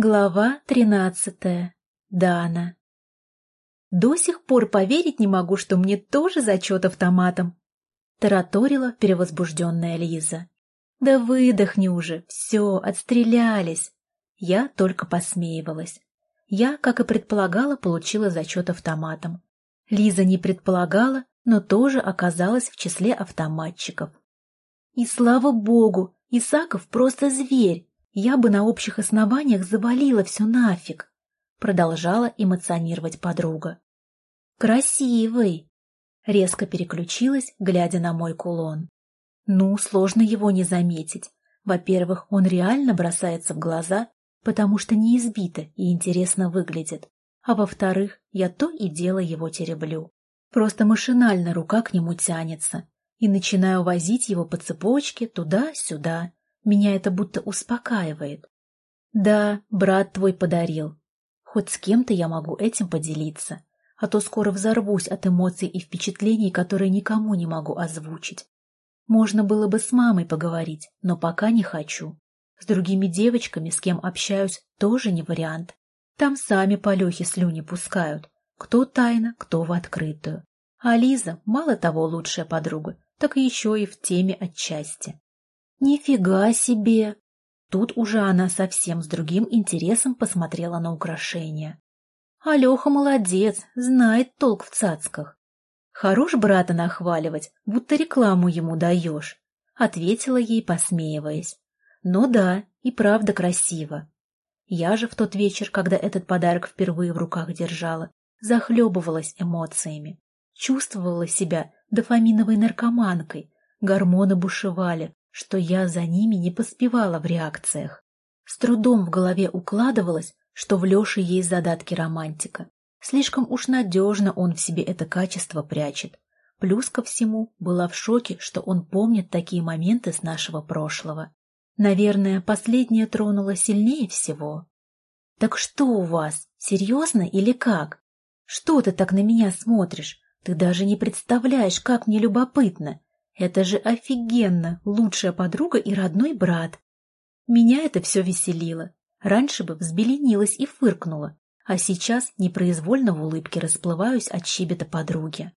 Глава тринадцатая. Дана. До сих пор поверить не могу, что мне тоже зачет автоматом. Тараторила перевозбужденная Лиза. Да выдохни уже, все, отстрелялись. Я только посмеивалась. Я, как и предполагала, получила зачет автоматом. Лиза не предполагала, но тоже оказалась в числе автоматчиков. И слава богу, Исаков просто зверь, я бы на общих основаниях завалила все нафиг, продолжала эмоционировать подруга. Красивый! Резко переключилась, глядя на мой кулон. Ну, сложно его не заметить. Во-первых, он реально бросается в глаза, потому что не избито и интересно выглядит. А во-вторых, я то и дело его тереблю. Просто машинально рука к нему тянется, и начинаю возить его по цепочке туда-сюда, меня это будто успокаивает. Да, брат твой подарил. Хоть с кем-то я могу этим поделиться, а то скоро взорвусь от эмоций и впечатлений, которые никому не могу озвучить. Можно было бы с мамой поговорить, но пока не хочу. С другими девочками, с кем общаюсь, тоже не вариант. Там сами по Лехе слюни пускают. Кто тайно, кто в открытую. А Лиза, мало того, лучшая подруга, так еще и в теме отчасти. «Нифига себе!» Тут уже она совсем с другим интересом посмотрела на украшения. «Алеха молодец, знает толк в цацках. Хорош брата нахваливать, будто рекламу ему даешь», — ответила ей, посмеиваясь. «Ну да, и правда красиво. Я же в тот вечер, когда этот подарок впервые в руках держала, захлебывалась эмоциями. Чувствовала себя дофаминовой наркоманкой, гормоны бушевали, что я за ними не поспевала в реакциях. С трудом в голове укладывалось, что в Леше есть задатки романтика. Слишком уж надежно он в себе это качество прячет. Плюс ко всему была в шоке, что он помнит такие моменты с нашего прошлого. Наверное, последнее тронуло сильнее всего. «Так что у вас? Серьезно или как? Что ты так на меня смотришь? Ты даже не представляешь, как мне любопытно. Это же офигенно, лучшая подруга и родной брат. Меня это все веселило. Раньше бы взбеленилась и фыркнула, а сейчас непроизвольно в улыбке расплываюсь от щебета подруги.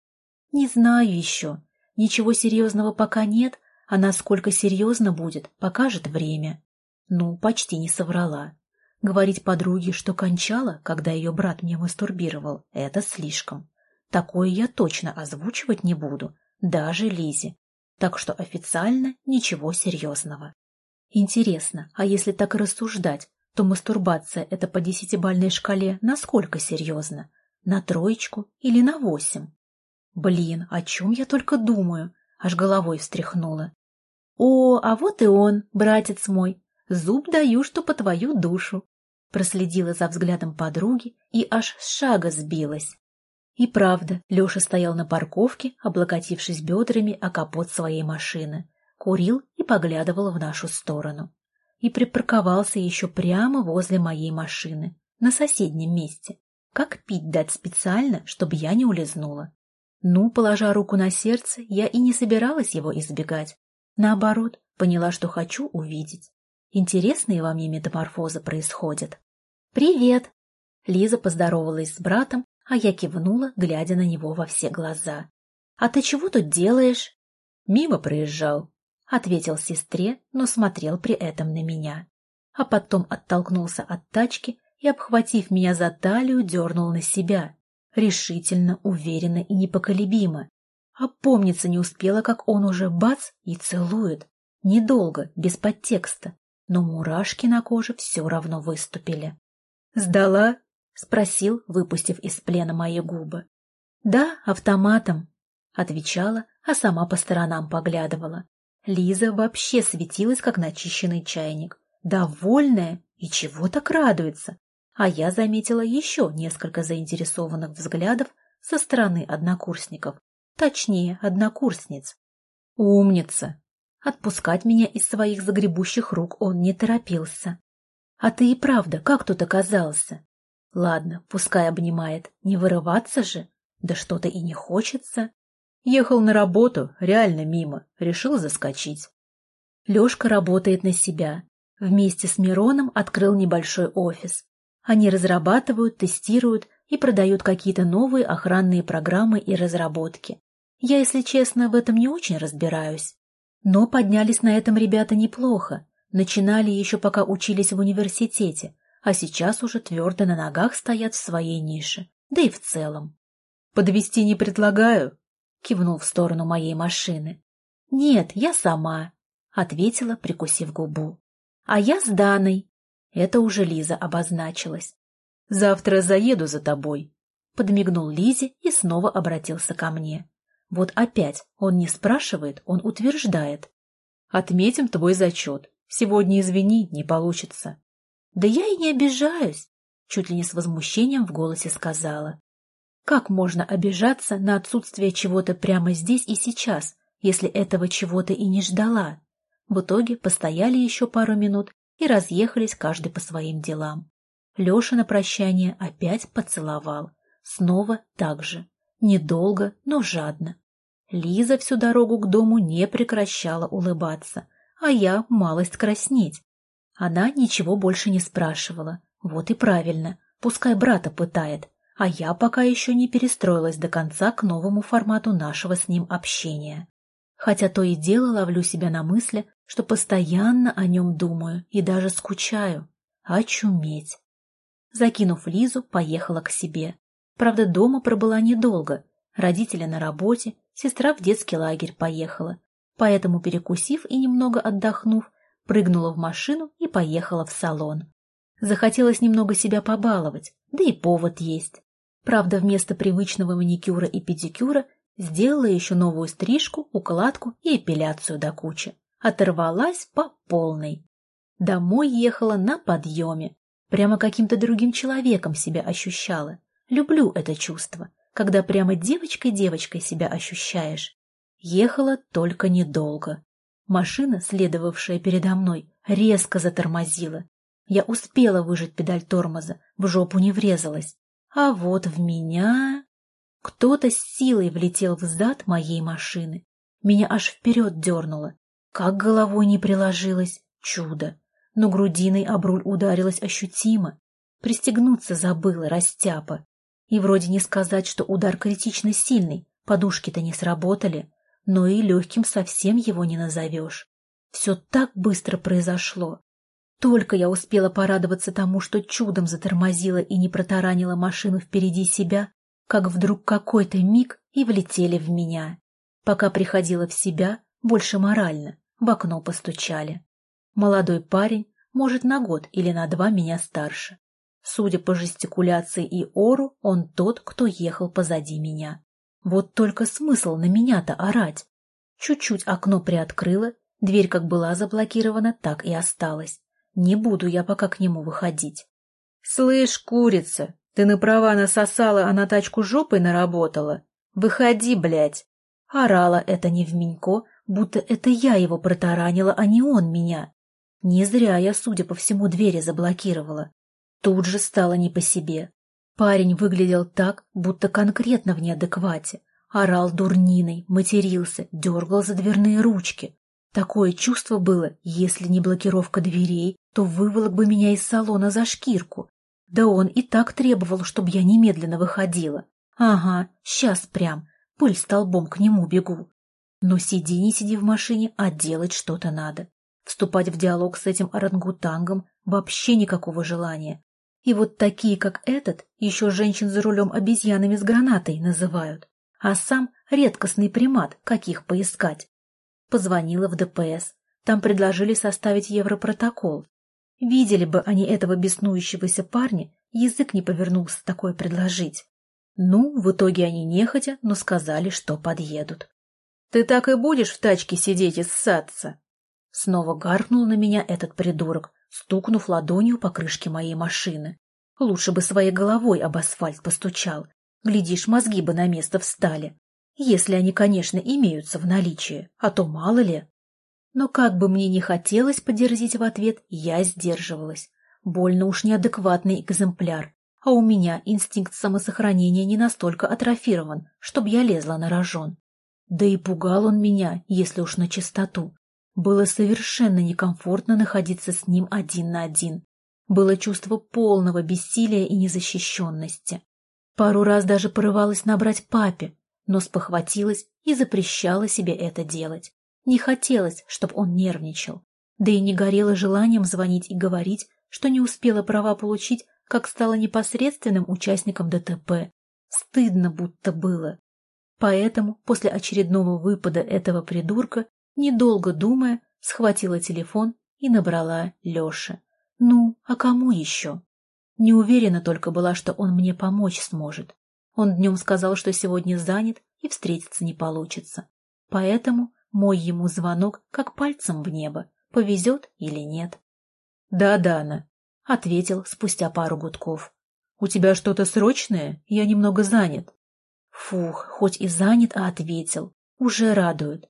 Не знаю еще. Ничего серьезного пока нет, а насколько серьезно будет, покажет время. Ну, почти не соврала. Говорить подруге, что кончала, когда ее брат мне мастурбировал, это слишком. Такое я точно озвучивать не буду, даже Лизе, так что официально ничего серьезного. Интересно, а если так рассуждать, то мастурбация — это по десятибальной шкале насколько серьезно? На троечку или на восемь? Блин, о чем я только думаю? Аж головой встряхнула. О, а вот и он, братец мой. Зуб даю, что по твою душу. Проследила за взглядом подруги и аж с шага сбилась. И правда, Леша стоял на парковке, облокотившись бедрами о капот своей машины, курил и поглядывал в нашу сторону. И припарковался еще прямо возле моей машины, на соседнем месте. Как пить дать специально, чтобы я не улизнула? Ну, положа руку на сердце, я и не собиралась его избегать. Наоборот, поняла, что хочу увидеть. Интересные во мне метаморфозы происходят. «Привет!» Лиза поздоровалась с братом а я кивнула, глядя на него во все глаза. «А ты чего тут делаешь?» «Мимо проезжал», — ответил сестре, но смотрел при этом на меня. А потом оттолкнулся от тачки и, обхватив меня за талию, дернул на себя. Решительно, уверенно и непоколебимо. Опомниться не успела, как он уже бац и целует. Недолго, без подтекста, но мурашки на коже все равно выступили. «Сдала?» — спросил, выпустив из плена мои губы. «Да, автоматом», — отвечала, а сама по сторонам поглядывала. Лиза вообще светилась, как начищенный чайник. Довольная и чего так радуется. А я заметила еще несколько заинтересованных взглядов со стороны однокурсников. Точнее, однокурсниц. «Умница!» Отпускать меня из своих загребущих рук он не торопился. «А ты и правда как тут оказался?» Ладно, пускай обнимает. Не вырываться же. Да что-то и не хочется. Ехал на работу, реально мимо. Решил заскочить. Лешка работает на себя. Вместе с Мироном открыл небольшой офис. Они разрабатывают, тестируют и продают какие-то новые охранные программы и разработки. Я, если честно, в этом не очень разбираюсь. Но поднялись на этом ребята неплохо. Начинали еще пока учились в университете, а сейчас уже твердо на ногах стоят в своей нише, да и в целом. «Подвести не предлагаю», — кивнул в сторону моей машины. «Нет, я сама», — ответила, прикусив губу. «А я с Даной». Это уже Лиза обозначилась. «Завтра заеду за тобой», — подмигнул Лизе и снова обратился ко мне. Вот опять он не спрашивает, он утверждает. «Отметим твой зачет. Сегодня, извини, не получится». «Да я и не обижаюсь», — чуть ли не с возмущением в голосе сказала. Как можно обижаться на отсутствие чего-то прямо здесь и сейчас, если этого чего-то и не ждала? В итоге постояли еще пару минут и разъехались каждый по своим делам. Леша на прощание опять поцеловал. Снова так же. Недолго, но жадно. Лиза всю дорогу к дому не прекращала улыбаться, а я малость краснеть. Она ничего больше не спрашивала. Вот и правильно, пускай брата пытает, а я пока еще не перестроилась до конца к новому формату нашего с ним общения. Хотя то и дело ловлю себя на мысли, что постоянно о нем думаю и даже скучаю. Очуметь. Закинув Лизу, поехала к себе. Правда, дома пробыла недолго. Родители на работе, сестра в детский лагерь поехала. Поэтому, перекусив и немного отдохнув, прыгнула в машину и поехала в салон. Захотелось немного себя побаловать, да и повод есть. Правда, вместо привычного маникюра и педикюра сделала еще новую стрижку, укладку и эпиляцию до кучи. Оторвалась по полной. Домой ехала на подъеме, Прямо каким-то другим человеком себя ощущала. Люблю это чувство, когда прямо девочкой-девочкой себя ощущаешь. Ехала только недолго. Машина, следовавшая передо мной, резко затормозила. Я успела выжать педаль тормоза, в жопу не врезалась. А вот в меня... Кто-то с силой влетел в зад моей машины. Меня аж вперед дернуло. Как головой не приложилось. Чудо но грудиной об руль ударилась ощутимо. Пристегнуться забыла, растяпа. И вроде не сказать, что удар критично сильный, подушки-то не сработали, но и легким совсем его не назовешь. Все так быстро произошло. Только я успела порадоваться тому, что чудом затормозила и не протаранила машину впереди себя, как вдруг какой-то миг и влетели в меня. Пока приходила в себя, больше морально, в окно постучали. Молодой парень, может, на год или на два меня старше. Судя по жестикуляции и ору, он тот, кто ехал позади меня. Вот только смысл на меня-то орать. Чуть-чуть окно приоткрыла, дверь как была заблокирована, так и осталась. Не буду я пока к нему выходить. — Слышь, курица, ты на права насосала, а на тачку жопой наработала? Выходи, блядь! Орала это не в Минько, будто это я его протаранила, а не он меня. Не зря я, судя по всему, двери заблокировала. Тут же стало не по себе. Парень выглядел так, будто конкретно в неадеквате. Орал дурниной, матерился, дергал за дверные ручки. Такое чувство было, если не блокировка дверей, то выволок бы меня из салона за шкирку. Да он и так требовал, чтобы я немедленно выходила. Ага, сейчас прям, пыль столбом к нему бегу. Но сиди не сиди в машине, а делать что-то надо. Вступать в диалог с этим орангутангом вообще никакого желания. И вот такие, как этот, еще женщин за рулем обезьянами с гранатой называют. А сам редкостный примат, каких поискать. Позвонила в ДПС. Там предложили составить европротокол. Видели бы они этого беснующегося парня, язык не повернулся такое предложить. Ну, в итоге они нехотя, но сказали, что подъедут. — Ты так и будешь в тачке сидеть и ссаться? Снова гаркнул на меня этот придурок, стукнув ладонью по крышке моей машины. Лучше бы своей головой об асфальт постучал. Глядишь, мозги бы на место встали. Если они, конечно, имеются в наличии, а то мало ли. Но как бы мне не хотелось подерзить в ответ, я сдерживалась. Больно уж неадекватный экземпляр, а у меня инстинкт самосохранения не настолько атрофирован, чтобы я лезла на рожон. Да и пугал он меня, если уж на чистоту. Было совершенно некомфортно находиться с ним один на один. Было чувство полного бессилия и незащищенности. Пару раз даже порывалась набрать папе, но спохватилась и запрещала себе это делать. Не хотелось, чтобы он нервничал. Да и не горело желанием звонить и говорить, что не успела права получить, как стала непосредственным участником ДТП. Стыдно будто было. Поэтому после очередного выпада этого придурка, недолго думая, схватила телефон и набрала Леше. Ну, а кому еще? Не уверена только была, что он мне помочь сможет. Он днем сказал, что сегодня занят и встретиться не получится. Поэтому мой ему звонок как пальцем в небо, повезет или нет. «Да, Дана», — ответил спустя пару гудков. «У тебя что-то срочное? Я немного занят». Фух, хоть и занят, а ответил. Уже радует.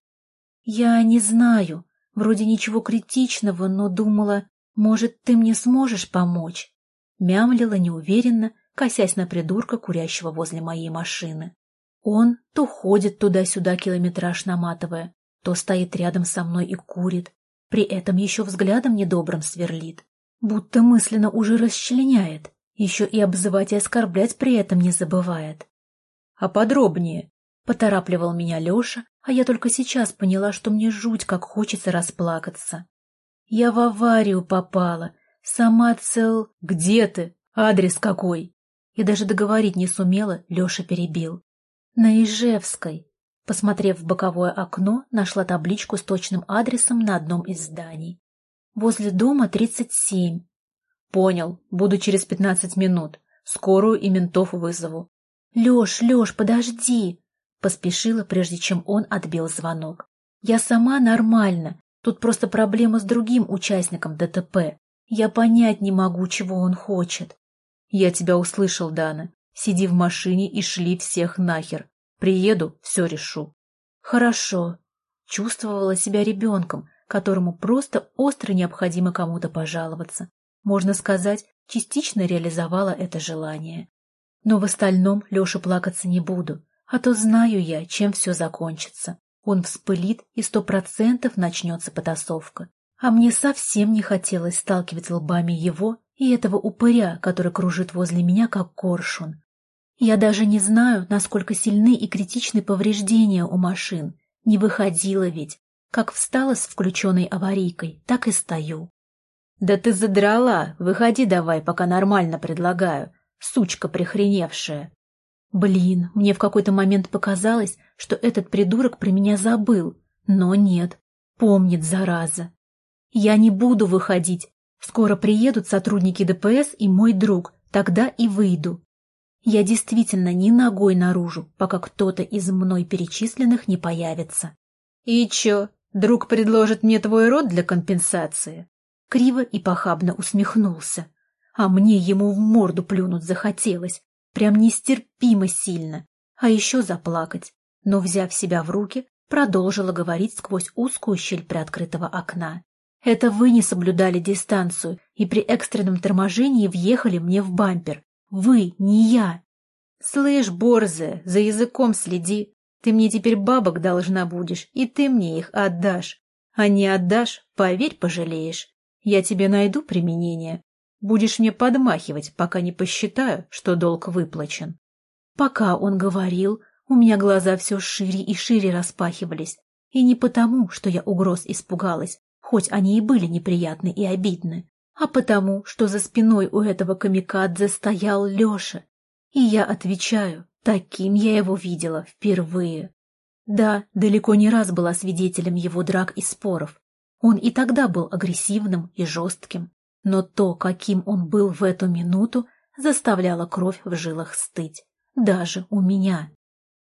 «Я не знаю. Вроде ничего критичного, но думала, может, ты мне сможешь помочь?» Мямлила неуверенно, косясь на придурка, курящего возле моей машины. Он то ходит туда-сюда километраж наматывая, то стоит рядом со мной и курит, при этом еще взглядом недобрым сверлит, будто мысленно уже расчленяет, еще и обзывать и оскорблять при этом не забывает. — А подробнее? — поторапливал меня Леша, а я только сейчас поняла, что мне жуть как хочется расплакаться. Я в аварию попала, сама цел... Где ты? Адрес какой? И даже договорить не сумела, Леша перебил. На Ижевской. Посмотрев в боковое окно, нашла табличку с точным адресом на одном из зданий. Возле дома 37. Понял, буду через 15 минут. Скорую и ментов вызову. Леш, Леш, подожди! Поспешила, прежде чем он отбил звонок. Я сама нормально. Тут просто проблема с другим участником ДТП. Я понять не могу, чего он хочет. Я тебя услышал, Дана. Сиди в машине и шли всех нахер. Приеду, все решу. Хорошо. Чувствовала себя ребенком, которому просто остро необходимо кому-то пожаловаться. Можно сказать, частично реализовала это желание. Но в остальном Леше плакаться не буду, а то знаю я, чем все закончится. Он вспылит, и сто процентов начнется потасовка. А мне совсем не хотелось сталкивать лбами его и этого упыря, который кружит возле меня, как коршун. Я даже не знаю, насколько сильны и критичны повреждения у машин. Не выходила ведь. Как встала с включенной аварийкой, так и стою. «Да ты задрала! Выходи давай, пока нормально предлагаю. Сучка прихреневшая!» Блин, мне в какой-то момент показалось, что этот придурок про меня забыл. Но нет, помнит, зараза. Я не буду выходить. Скоро приедут сотрудники ДПС и мой друг, тогда и выйду. Я действительно ни ногой наружу, пока кто-то из мной перечисленных не появится. И чё, друг предложит мне твой род для компенсации? Криво и похабно усмехнулся. А мне ему в морду плюнуть захотелось. Прям нестерпимо сильно. А еще заплакать. Но, взяв себя в руки, продолжила говорить сквозь узкую щель приоткрытого окна. Это вы не соблюдали дистанцию и при экстренном торможении въехали мне в бампер. Вы, не я. Слышь, Борзе, за языком следи. Ты мне теперь бабок должна будешь, и ты мне их отдашь. А не отдашь, поверь, пожалеешь. Я тебе найду применение. Будешь мне подмахивать, пока не посчитаю, что долг выплачен. Пока он говорил, у меня глаза все шире и шире распахивались. И не потому, что я угроз испугалась, хоть они и были неприятны и обидны, а потому, что за спиной у этого камикадзе стоял Леша. И я отвечаю, таким я его видела впервые. Да, далеко не раз была свидетелем его драк и споров. Он и тогда был агрессивным и жестким, но то, каким он был в эту минуту, заставляло кровь в жилах стыть. Даже у меня.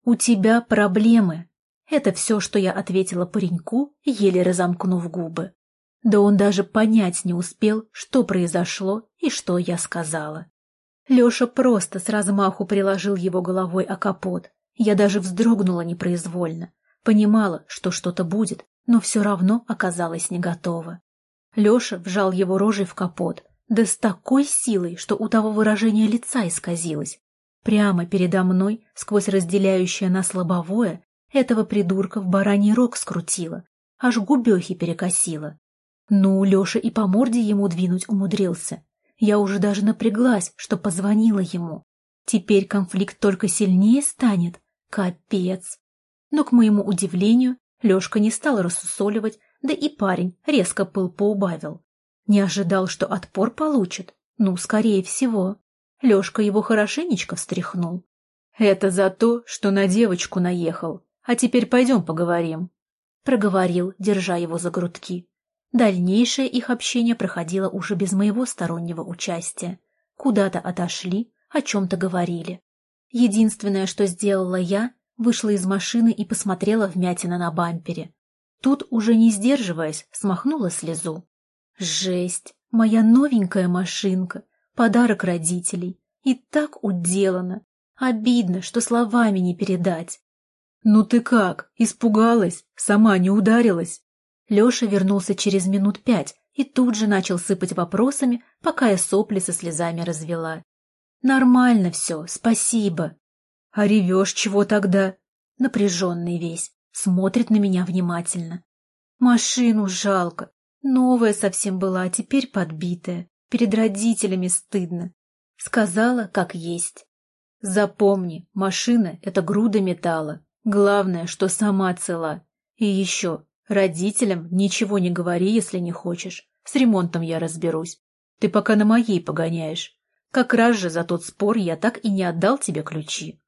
«У тебя проблемы», это все, что я ответила пареньку, еле разомкнув губы. Да он даже понять не успел, что произошло и что я сказала. Леша просто с размаху приложил его головой о капот. Я даже вздрогнула непроизвольно. Понимала, что что-то будет, но все равно оказалась не готова. Леша вжал его рожей в капот, да с такой силой, что у того выражение лица исказилось. Прямо передо мной, сквозь разделяющее нас лобовое, этого придурка в бараний рог скрутило, аж губехи перекосило. Ну, Леша и по морде ему двинуть умудрился. Я уже даже напряглась, что позвонила ему. Теперь конфликт только сильнее станет. Капец. Но, к моему удивлению, Лешка не стал рассусоливать, да и парень резко пыл поубавил. Не ожидал, что отпор получит. Ну, скорее всего. Лешка его хорошенечко встряхнул. «Это за то, что на девочку наехал. А теперь пойдем поговорим», — проговорил, держа его за грудки. Дальнейшее их общение проходило уже без моего стороннего участия. Куда-то отошли, о чем-то говорили. Единственное, что сделала я, вышла из машины и посмотрела вмятина на бампере. Тут, уже не сдерживаясь, смахнула слезу. Жесть! Моя новенькая машинка, подарок родителей. И так уделана. Обидно, что словами не передать. «Ну ты как? Испугалась? Сама не ударилась?» Леша вернулся через минут пять и тут же начал сыпать вопросами, пока я сопли со слезами развела. «Нормально все, спасибо». «А ревешь чего тогда?» Напряженный весь, смотрит на меня внимательно. «Машину жалко, новая совсем была, а теперь подбитая, перед родителями стыдно». Сказала, как есть. «Запомни, машина — это груда металла, главное, что сама цела. И еще, Родителям ничего не говори, если не хочешь. С ремонтом я разберусь. Ты пока на моей погоняешь. Как раз же за тот спор я так и не отдал тебе ключи.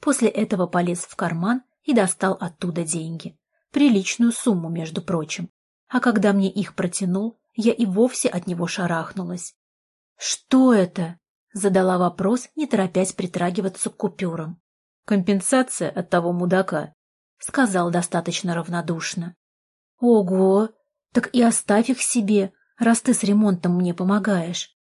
После этого полез в карман и достал оттуда деньги. Приличную сумму, между прочим. А когда мне их протянул, я и вовсе от него шарахнулась. «Что это?» — задала вопрос, не торопясь притрагиваться к купюрам. «Компенсация от того мудака», — сказал достаточно равнодушно. Ого! Так и оставь их себе, раз ты с ремонтом мне помогаешь.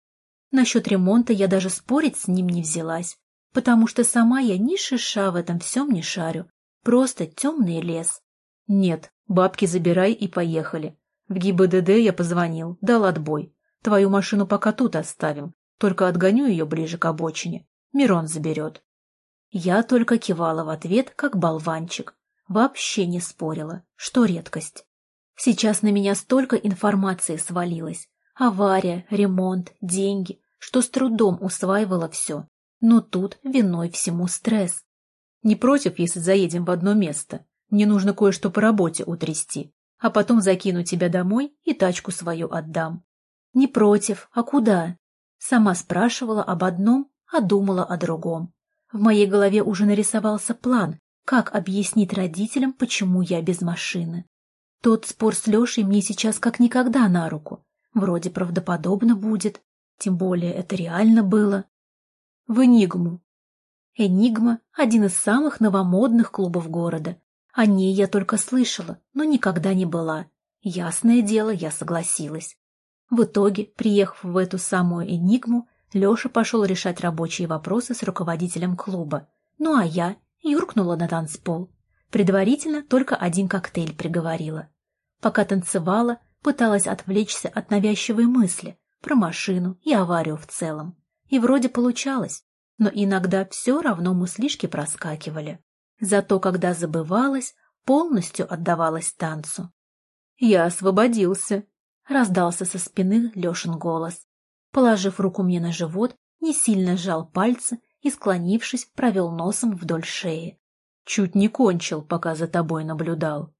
Насчет ремонта я даже спорить с ним не взялась, потому что сама я ни шиша в этом всем не шарю, просто темный лес. Нет, бабки забирай и поехали. В ГИБДД я позвонил, дал отбой. Твою машину пока тут оставим, только отгоню ее ближе к обочине. Мирон заберет. Я только кивала в ответ, как болванчик. Вообще не спорила, что редкость. Сейчас на меня столько информации свалилось. Авария, ремонт, деньги, что с трудом усваивала все. Но тут виной всему стресс. Не против, если заедем в одно место? Мне нужно кое-что по работе утрясти, а потом закину тебя домой и тачку свою отдам. Не против, а куда? Сама спрашивала об одном, а думала о другом. В моей голове уже нарисовался план, как объяснить родителям, почему я без машины. Тот спор с Лешей мне сейчас как никогда на руку. Вроде правдоподобно будет, тем более это реально было. В Энигму. Энигма — один из самых новомодных клубов города. О ней я только слышала, но никогда не была. Ясное дело, я согласилась. В итоге, приехав в эту самую Энигму, Леша пошел решать рабочие вопросы с руководителем клуба. Ну а я юркнула на танцпол. Предварительно только один коктейль приговорила. Пока танцевала, пыталась отвлечься от навязчивой мысли про машину и аварию в целом. И вроде получалось, но иногда все равно мыслишки проскакивали. Зато когда забывалась, полностью отдавалась танцу. «Я освободился», — раздался со спины Лешин голос. Положив руку мне на живот, не сильно сжал пальцы и, склонившись, провел носом вдоль шеи. Чуть не кончил, пока за тобой наблюдал.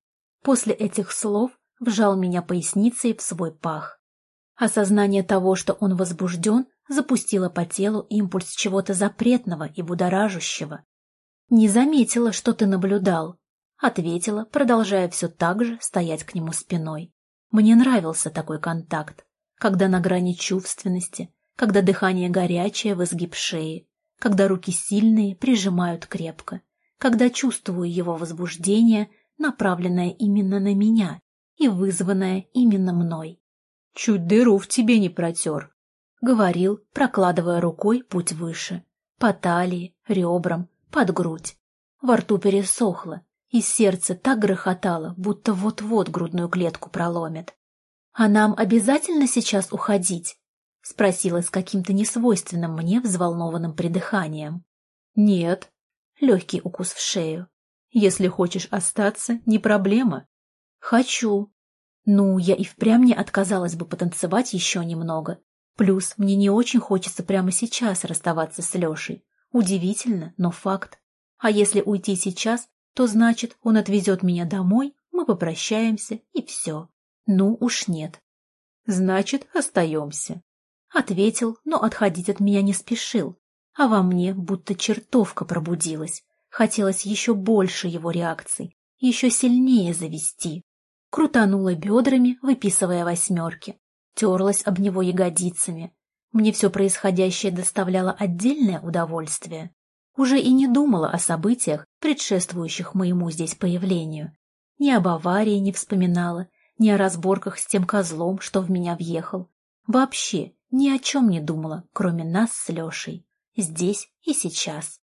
После этих слов вжал меня поясницей в свой пах. Осознание того, что он возбужден, запустило по телу импульс чего-то запретного и будоражущего. «Не заметила, что ты наблюдал», — ответила, продолжая все так же стоять к нему спиной. Мне нравился такой контакт, когда на грани чувственности, когда дыхание горячее в изгиб шеи, когда руки сильные прижимают крепко, когда чувствую его возбуждение, направленное именно на меня и вызванное именно мной. «Чуть дыру в тебе не протер», — говорил, прокладывая рукой путь выше, по талии, ребрам, под грудь. Во рту пересохло, и сердце так грохотало, будто вот-вот грудную клетку проломит. «А нам обязательно сейчас уходить?» — спросила с каким-то несвойственным мне взволнованным придыханием. «Нет», Легкий укус в шею. Если хочешь остаться, не проблема. Хочу. Ну, я и впрямь не отказалась бы потанцевать еще немного. Плюс мне не очень хочется прямо сейчас расставаться с Лешей. Удивительно, но факт. А если уйти сейчас, то значит, он отвезет меня домой, мы попрощаемся и все. Ну уж нет. Значит, остаемся. Ответил, но отходить от меня не спешил. А во мне будто чертовка пробудилась. Хотелось еще больше его реакций, еще сильнее завести. Крутанула бедрами, выписывая восьмерки. Терлась об него ягодицами. Мне все происходящее доставляло отдельное удовольствие. Уже и не думала о событиях, предшествующих моему здесь появлению. Ни об аварии не вспоминала, ни о разборках с тем козлом, что в меня въехал. Вообще ни о чем не думала, кроме нас с Лешей. Здесь и сейчас.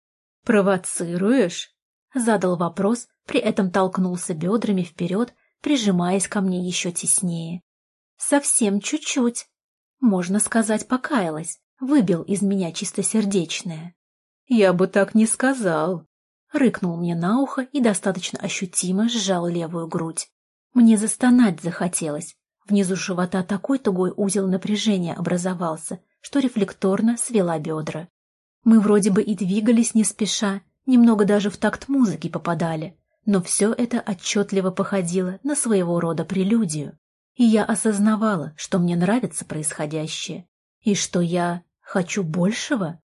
«Провоцируешь?» — задал вопрос, при этом толкнулся бедрами вперед, прижимаясь ко мне еще теснее. «Совсем чуть-чуть. Можно сказать, покаялась, выбил из меня чистосердечное». «Я бы так не сказал», — рыкнул мне на ухо и достаточно ощутимо сжал левую грудь. Мне застонать захотелось. Внизу живота такой тугой узел напряжения образовался, что рефлекторно свела бедра. Мы вроде бы и двигались не спеша, немного даже в такт музыки попадали, но все это отчетливо походило на своего рода прелюдию. И я осознавала, что мне нравится происходящее, и что я хочу большего.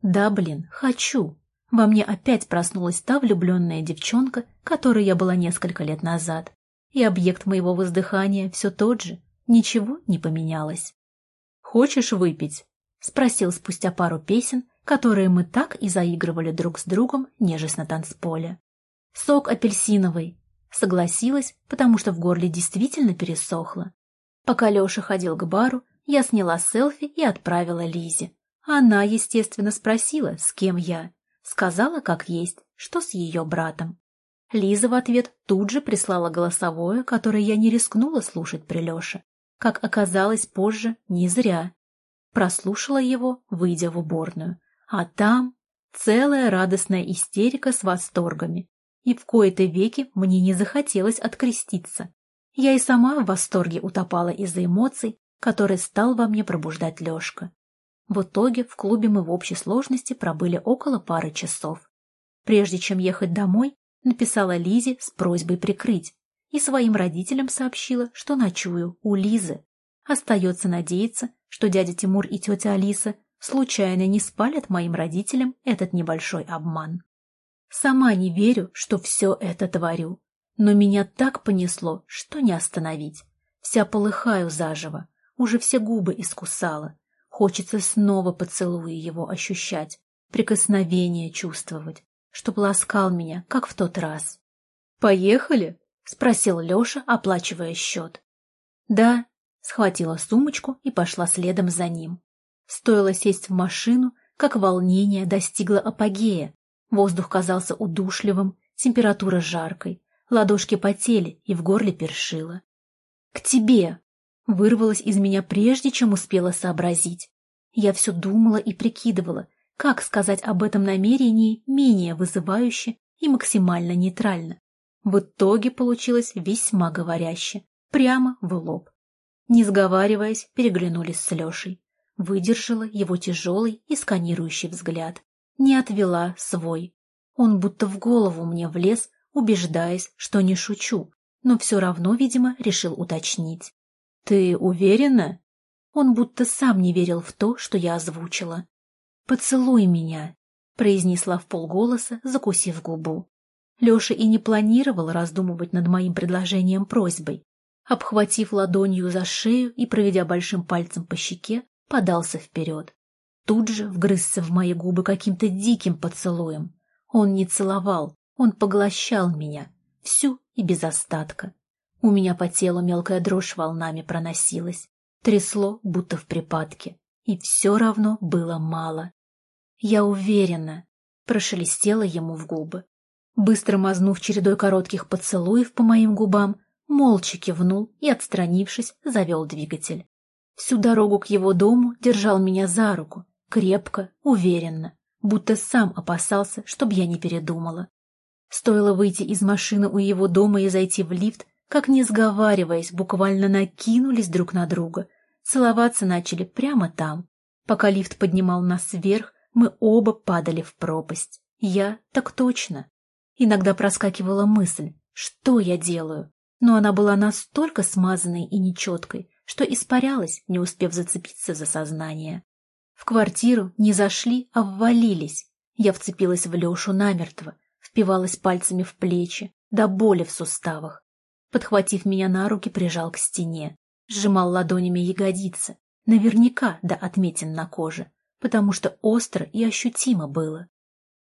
Да, блин, хочу. Во мне опять проснулась та влюбленная девчонка, которой я была несколько лет назад. И объект моего воздыхания все тот же, ничего не поменялось. «Хочешь выпить?» — спросил спустя пару песен, которые мы так и заигрывали друг с другом, нежесть на танцполе. «Сок апельсиновый», — согласилась, потому что в горле действительно пересохло. Пока Леша ходил к бару, я сняла селфи и отправила Лизе. Она, естественно, спросила, с кем я. Сказала, как есть, что с ее братом. Лиза в ответ тут же прислала голосовое, которое я не рискнула слушать при Леше. Как оказалось позже, не зря. Прослушала его, выйдя в уборную. А там целая радостная истерика с восторгами. И в кои-то веки мне не захотелось откреститься. Я и сама в восторге утопала из-за эмоций, которые стал во мне пробуждать Лешка. В итоге в клубе мы в общей сложности пробыли около пары часов. Прежде чем ехать домой, написала Лизе с просьбой прикрыть и своим родителям сообщила, что ночую у Лизы. Остается надеяться, что дядя Тимур и тетя Алиса случайно не спалят моим родителям этот небольшой обман. Сама не верю, что все это творю, но меня так понесло, что не остановить. Вся полыхаю заживо, уже все губы искусала. Хочется снова поцелуи его ощущать, прикосновение чувствовать, чтоб ласкал меня, как в тот раз. «Поехали?» — спросил Леша, оплачивая счет. «Да», — схватила сумочку и пошла следом за ним. Стоило сесть в машину, как волнение достигло апогея. Воздух казался удушливым, температура жаркой, ладошки потели и в горле першило. «К тебе!» — вырвалось из меня прежде, чем успела сообразить. Я все думала и прикидывала, как сказать об этом намерении менее вызывающе и максимально нейтрально. В итоге получилось весьма говоряще, прямо в лоб. Не сговариваясь, переглянулись с Лешей. Выдержала его тяжелый и сканирующий взгляд. Не отвела свой. Он будто в голову мне влез, убеждаясь, что не шучу, но все равно, видимо, решил уточнить. «Ты уверена?» Он будто сам не верил в то, что я озвучила. «Поцелуй меня», — произнесла в полголоса, закусив губу. Леша и не планировал раздумывать над моим предложением просьбой. Обхватив ладонью за шею и проведя большим пальцем по щеке, подался вперед. Тут же вгрызся в мои губы каким-то диким поцелуем. Он не целовал, он поглощал меня, всю и без остатка. У меня по телу мелкая дрожь волнами проносилась, трясло, будто в припадке, и все равно было мало. Я уверена, прошелестела ему в губы. Быстро мазнув чередой коротких поцелуев по моим губам, молча кивнул и, отстранившись, завел двигатель. Всю дорогу к его дому держал меня за руку, крепко, уверенно, будто сам опасался, чтоб я не передумала. Стоило выйти из машины у его дома и зайти в лифт, как не сговариваясь, буквально накинулись друг на друга. Целоваться начали прямо там. Пока лифт поднимал нас вверх, мы оба падали в пропасть. Я так точно. Иногда проскакивала мысль, что я делаю, но она была настолько смазанной и нечеткой, что испарялась, не успев зацепиться за сознание. В квартиру не зашли, а ввалились. Я вцепилась в Лешу намертво, впивалась пальцами в плечи, до боли в суставах. Подхватив меня на руки, прижал к стене, сжимал ладонями ягодицы, наверняка до отметин на коже, потому что остро и ощутимо было.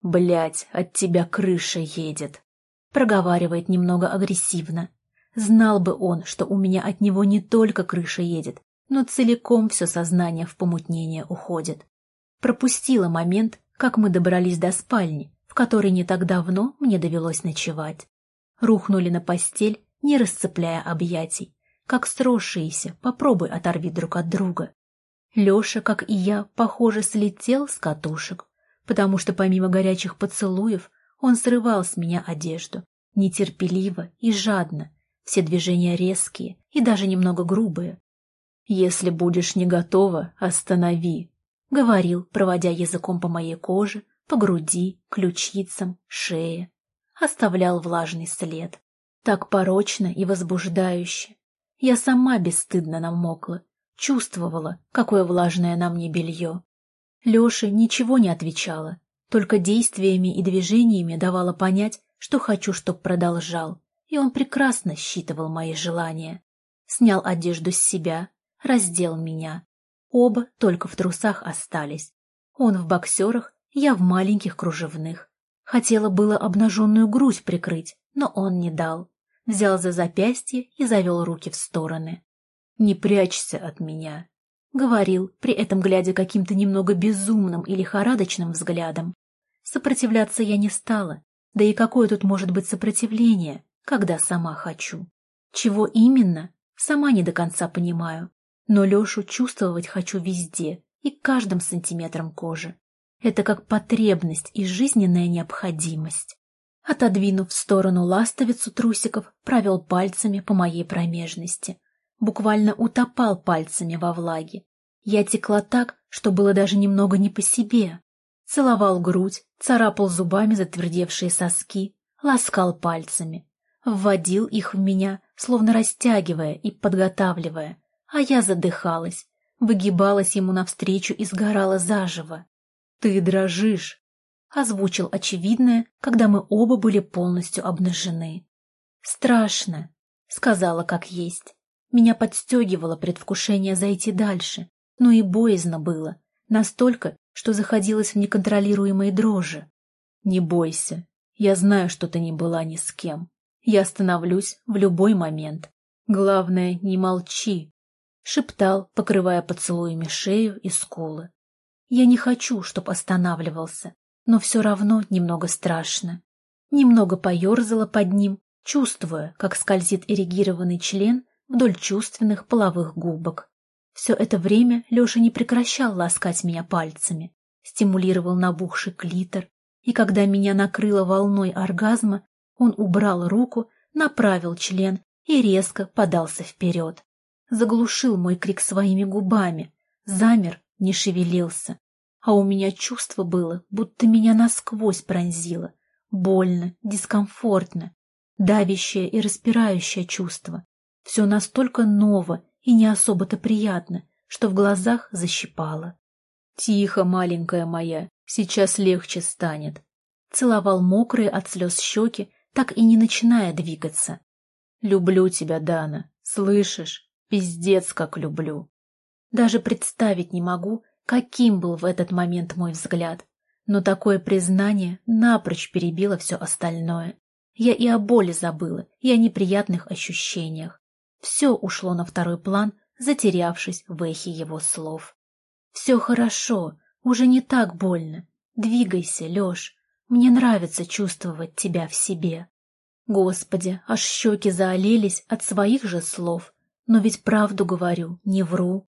Блять, от тебя крыша едет!» Проговаривает немного агрессивно. Знал бы он, что у меня от него не только крыша едет, но целиком все сознание в помутнение уходит. Пропустила момент, как мы добрались до спальни, в которой не так давно мне довелось ночевать. Рухнули на постель, не расцепляя объятий. Как сросшиеся, попробуй оторви друг от друга. Леша, как и я, похоже, слетел с катушек, потому что помимо горячих поцелуев он срывал с меня одежду, нетерпеливо и жадно, все движения резкие и даже немного грубые. «Если будешь не готова, останови», — говорил, проводя языком по моей коже, по груди, ключицам, шее. Оставлял влажный след. Так порочно и возбуждающе. Я сама бесстыдно намокла, чувствовала, какое влажное на мне белье. Леша ничего не отвечала, только действиями и движениями давала понять, что хочу, чтоб продолжал и он прекрасно считывал мои желания. Снял одежду с себя, раздел меня. Оба только в трусах остались. Он в боксерах, я в маленьких кружевных. Хотела было обнаженную грудь прикрыть, но он не дал. Взял за запястье и завел руки в стороны. «Не прячься от меня», — говорил, при этом глядя каким-то немного безумным и лихорадочным взглядом. Сопротивляться я не стала, да и какое тут может быть сопротивление? когда сама хочу. Чего именно, сама не до конца понимаю, но Лешу чувствовать хочу везде и каждым сантиметром кожи. Это как потребность и жизненная необходимость. Отодвинув в сторону ластовицу трусиков, провел пальцами по моей промежности. Буквально утопал пальцами во влаге. Я текла так, что было даже немного не по себе. Целовал грудь, царапал зубами затвердевшие соски, ласкал пальцами вводил их в меня, словно растягивая и подготавливая, а я задыхалась, выгибалась ему навстречу и сгорала заживо. «Ты дрожишь», — озвучил очевидное, когда мы оба были полностью обнажены. «Страшно», — сказала как есть. Меня подстегивало предвкушение зайти дальше, но и боязно было, настолько, что заходилось в неконтролируемые дрожи. «Не бойся, я знаю, что ты не была ни с кем», я остановлюсь в любой момент. Главное, не молчи, — шептал, покрывая поцелуями шею и скулы. Я не хочу, чтоб останавливался, но все равно немного страшно. Немного поерзала под ним, чувствуя, как скользит эрегированный член вдоль чувственных половых губок. Все это время Леша не прекращал ласкать меня пальцами, стимулировал набухший клитор, и когда меня накрыло волной оргазма, он убрал руку, направил член и резко подался вперед. Заглушил мой крик своими губами, замер, не шевелился. А у меня чувство было, будто меня насквозь пронзило. Больно, дискомфортно, давящее и распирающее чувство. Все настолько ново и не особо-то приятно, что в глазах защипало. «Тихо, маленькая моя, сейчас легче станет», целовал мокрые от слез щеки так и не начиная двигаться. «Люблю тебя, Дана, слышишь? Пиздец, как люблю!» Даже представить не могу, каким был в этот момент мой взгляд, но такое признание напрочь перебило все остальное. Я и о боли забыла, и о неприятных ощущениях. Все ушло на второй план, затерявшись в эхе его слов. «Все хорошо, уже не так больно. Двигайся, Леш, мне нравится чувствовать тебя в себе. Господи, аж щеки заолелись от своих же слов. Но ведь правду говорю, не вру.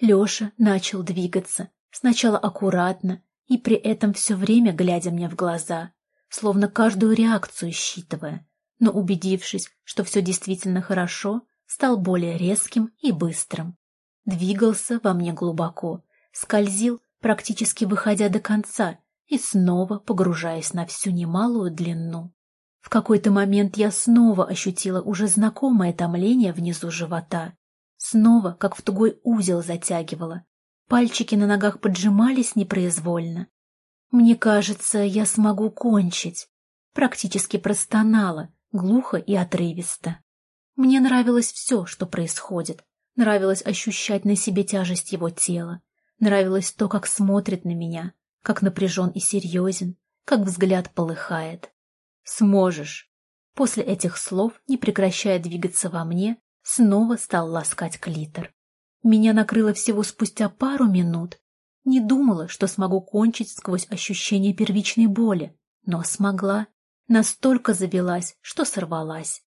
Леша начал двигаться, сначала аккуратно, и при этом все время глядя мне в глаза, словно каждую реакцию считывая. но, убедившись, что все действительно хорошо, стал более резким и быстрым. Двигался во мне глубоко, скользил, практически выходя до конца и снова погружаясь на всю немалую длину. В какой-то момент я снова ощутила уже знакомое томление внизу живота. Снова, как в тугой узел, затягивала. Пальчики на ногах поджимались непроизвольно. Мне кажется, я смогу кончить. Практически простонала, глухо и отрывисто. Мне нравилось все, что происходит. Нравилось ощущать на себе тяжесть его тела. Нравилось то, как смотрит на меня, как напряжен и серьезен, как взгляд полыхает. «Сможешь!» После этих слов, не прекращая двигаться во мне, снова стал ласкать клитор. Меня накрыло всего спустя пару минут. Не думала, что смогу кончить сквозь ощущение первичной боли, но смогла. Настолько завелась, что сорвалась.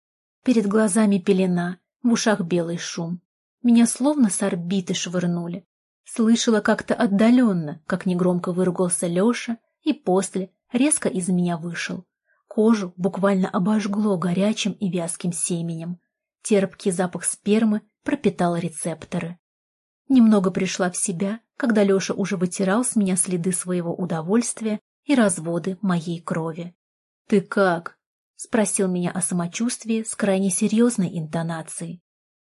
Перед глазами пелена, в ушах белый шум. Меня словно с орбиты швырнули. Слышала как-то отдаленно, как негромко выругался Леша, и после резко из меня вышел. Кожу буквально обожгло горячим и вязким семенем. Терпкий запах спермы пропитал рецепторы. Немного пришла в себя, когда Леша уже вытирал с меня следы своего удовольствия и разводы моей крови. «Ты как?» — спросил меня о самочувствии с крайне серьезной интонацией.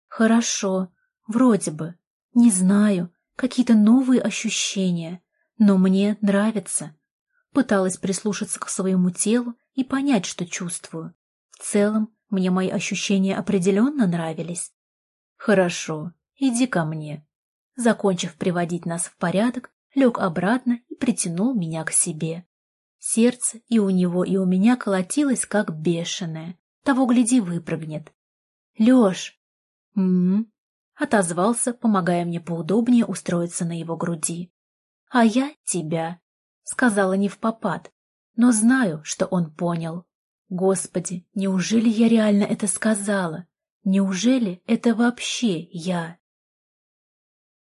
«Хорошо, вроде бы. Не знаю, какие-то новые ощущения, но мне нравится». Пыталась прислушаться к своему телу и понять, что чувствую. В целом, мне мои ощущения определенно нравились. «Хорошо, иди ко мне». Закончив приводить нас в порядок, лег обратно и притянул меня к себе. Сердце и у него, и у меня колотилось, как бешеное. Того, гляди, выпрыгнет. «Лёш!» «М-м-м», отозвался, помогая мне поудобнее устроиться на его груди. «А я тебя», — сказала не в попад, но знаю, что он понял. Господи, неужели я реально это сказала? Неужели это вообще я?